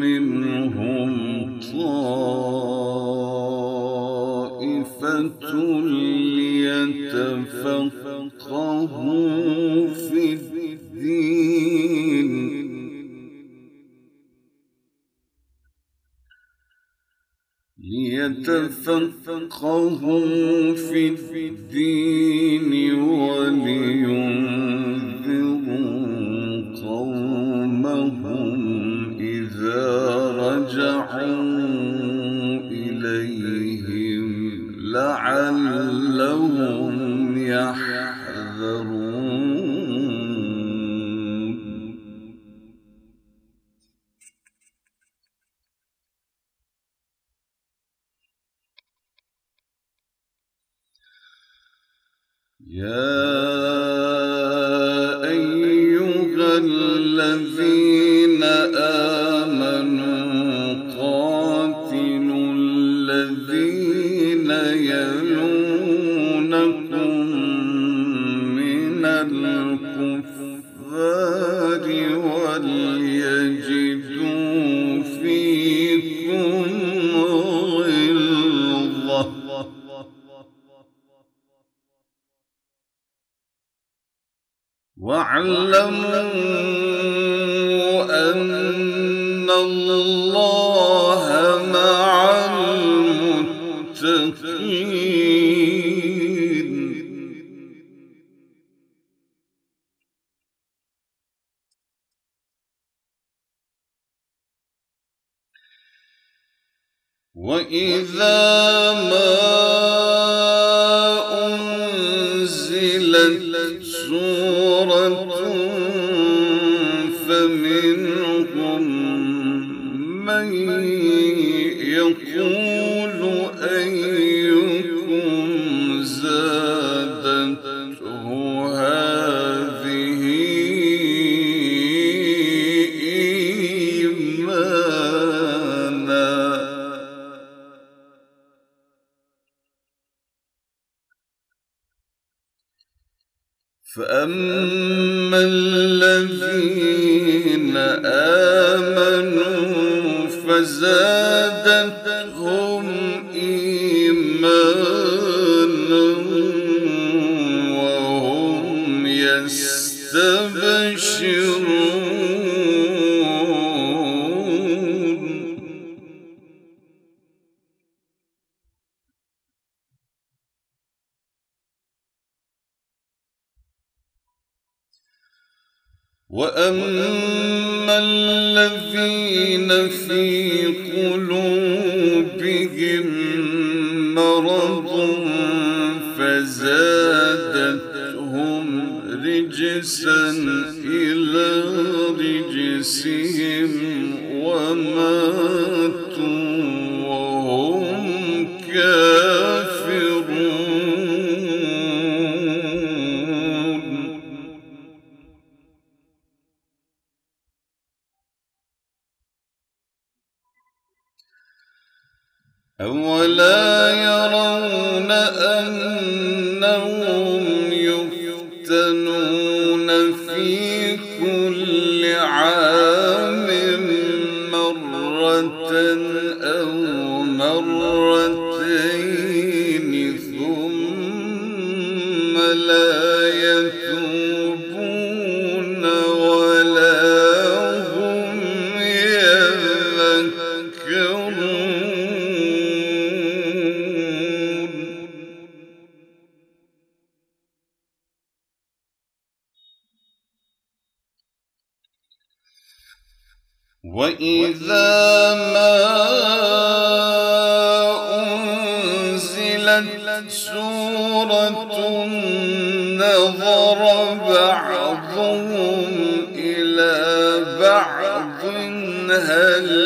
منهم طائفة ليتفقهوا في الدين. ليتفقهوا في الدين. Yeah. واعلموا أن الله مع المتقين وإذا وأما الذين في قلوبهم مرض فزادتهم رجسا إلى رجسهم وماتوا أولا يرون أنهم وإذا ما أنزلت سورة نظر بعضهم إلى بعض هل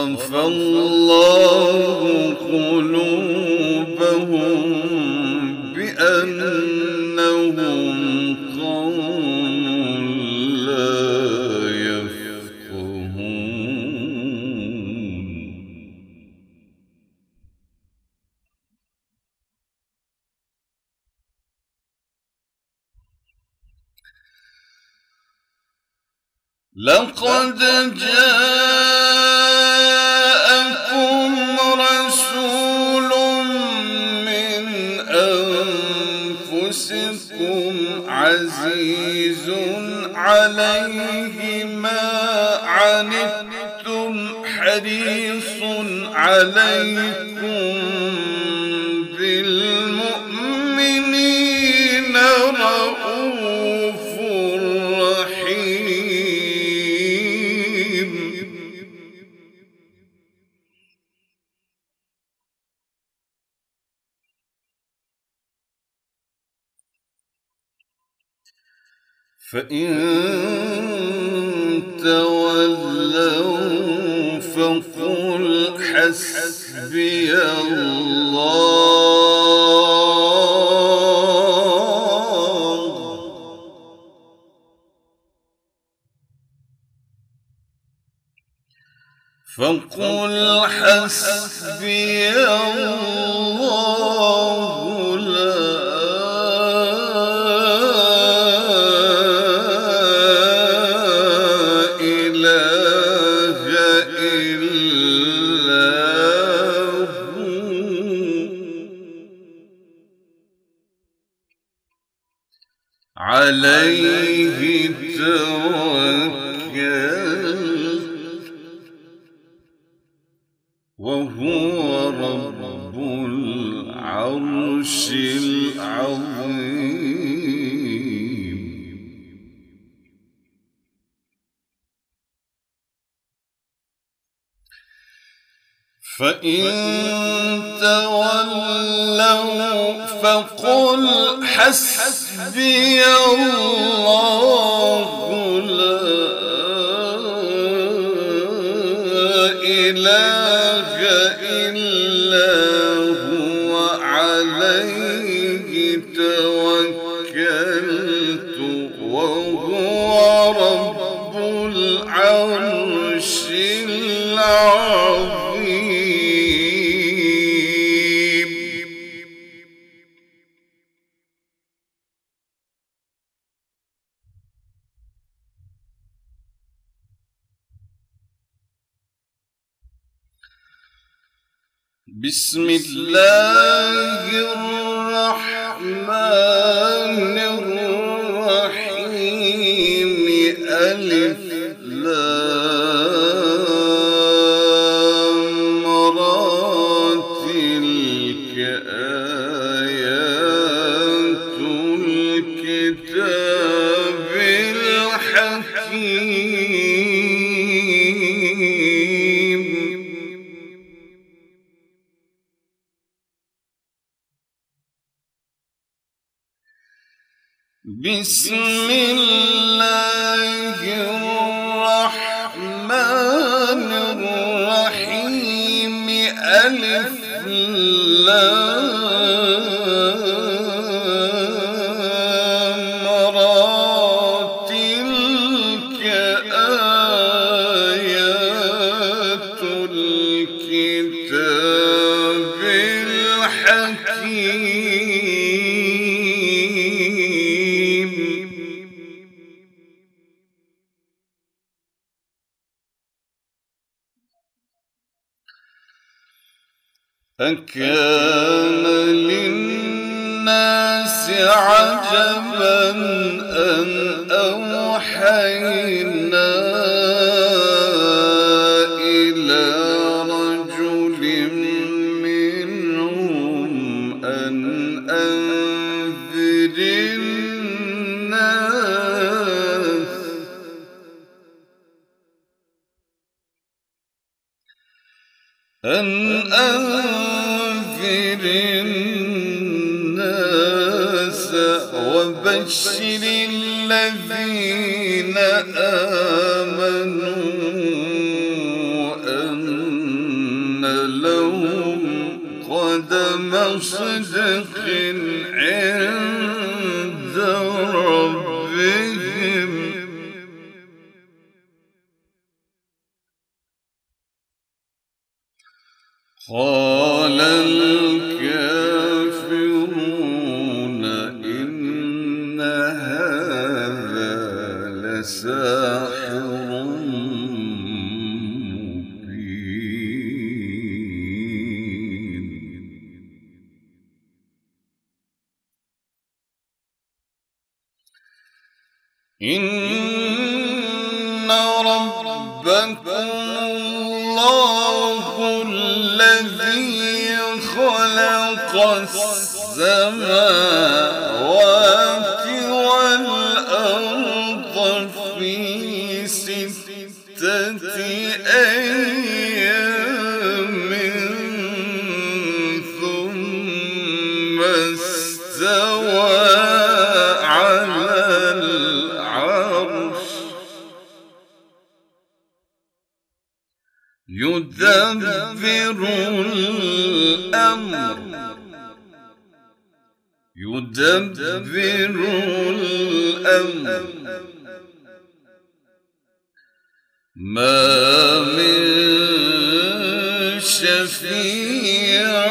صرف الله حريص عليكم بالمؤمنين رؤوف رحيم. فإن تولوا فقل حسبي الله فقل حسبي الله فإن تولوا فقل حسبي الله لا إله بسم الله الرحمن بسم الله. أكان للناس عجبا أن أوحينا وبشر الذين آمنوا أن لهم قدم صدق إن ربكم الله الذي خلق السماوات يدبر الأمر ما من شفيع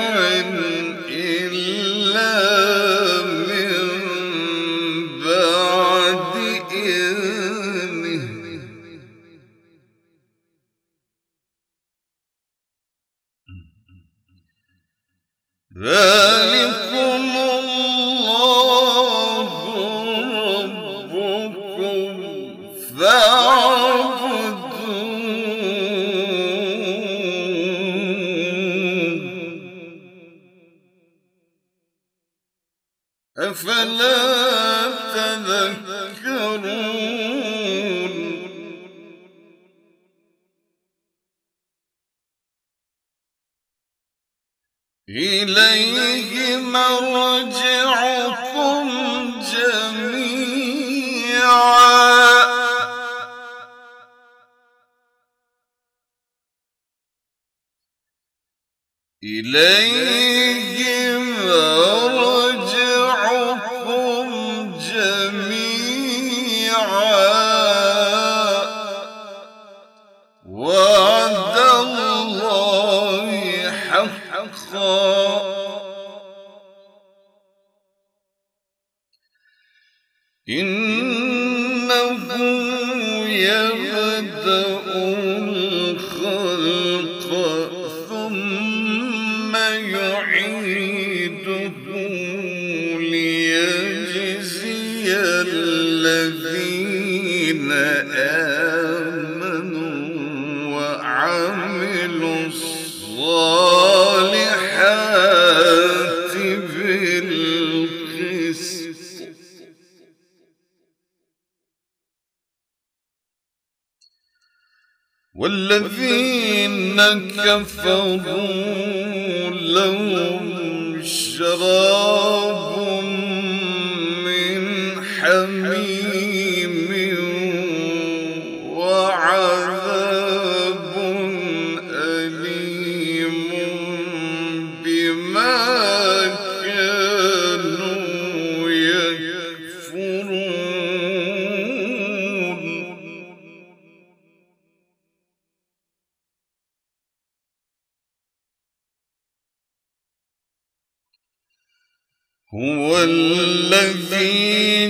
أفلا تذكرون؟ إليه مرجعكم جميعا. إليه والذين كفروا لهم شراب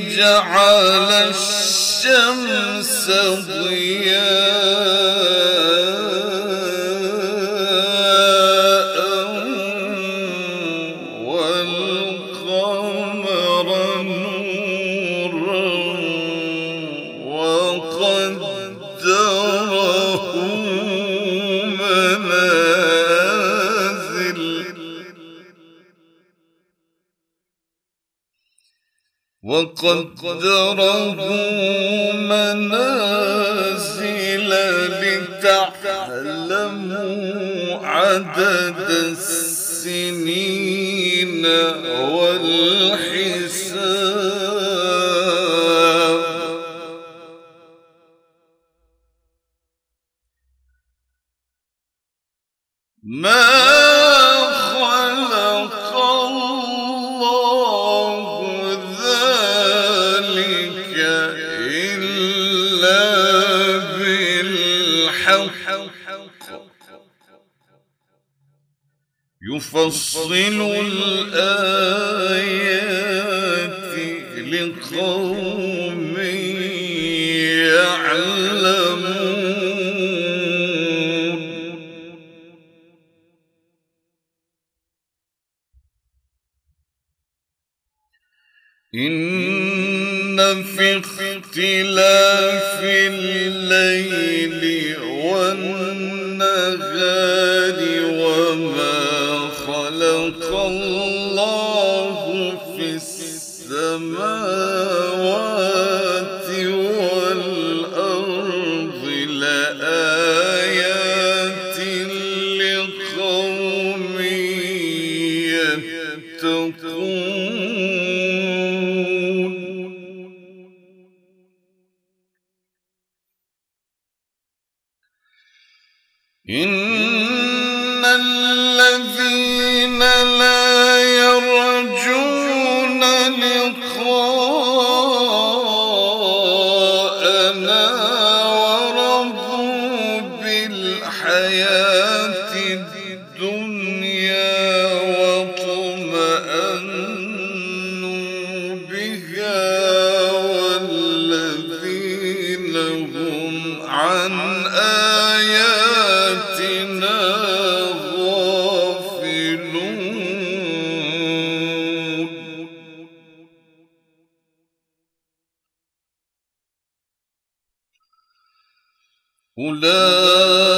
جعل الشمس ضياء. وقدره منازل لتعلموا عدد السنين والحساب. نفصل الآيات لقوم يعلمون. إن في اختلاف الليل والنهار إن الذين لا أولئك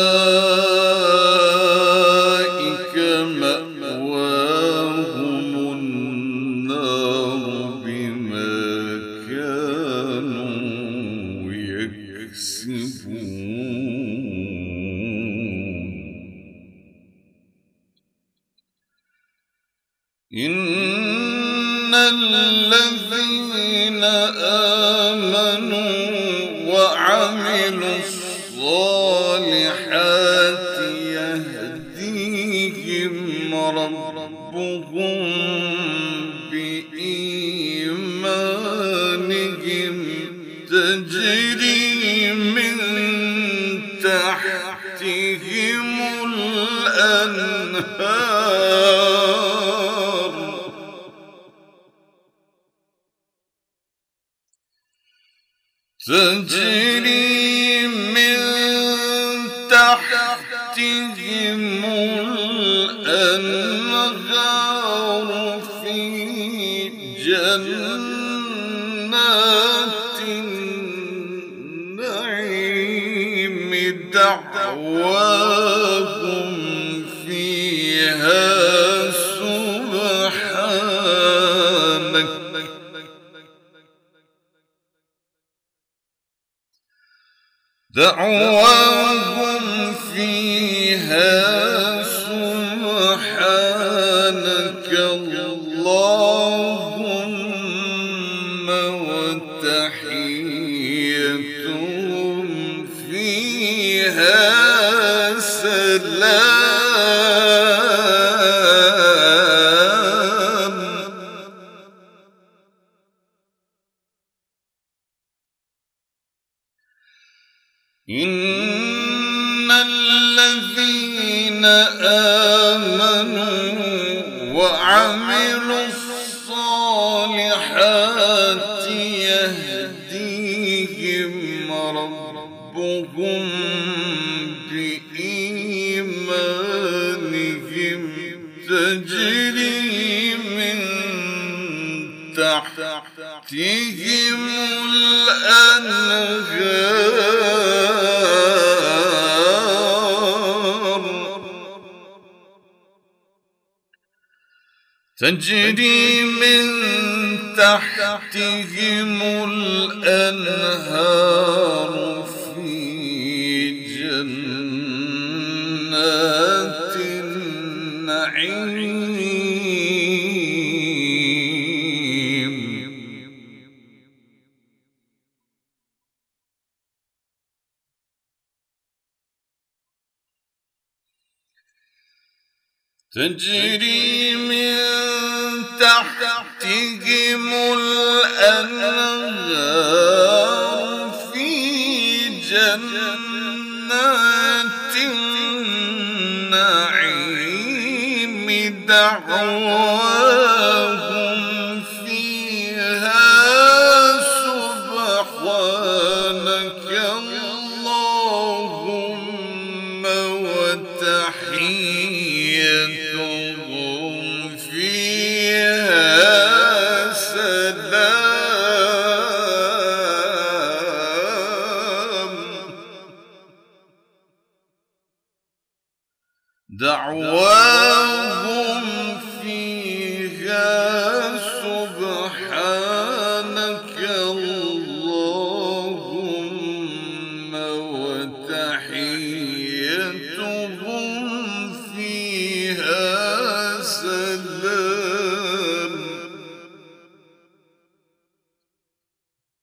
تجري من تحتهم الأنهار. تجري من تحتهم الأنهار في جنة دعوا آمنوا وعملوا تجري من تحتهم الأنهار في جنات النعيم. تجري دعواهم فيها سبحانك اللهم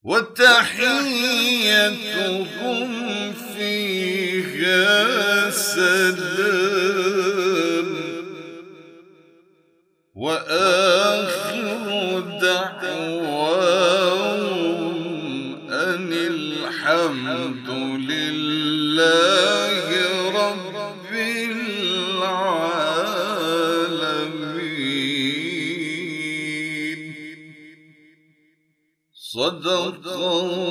وتحيتهم oh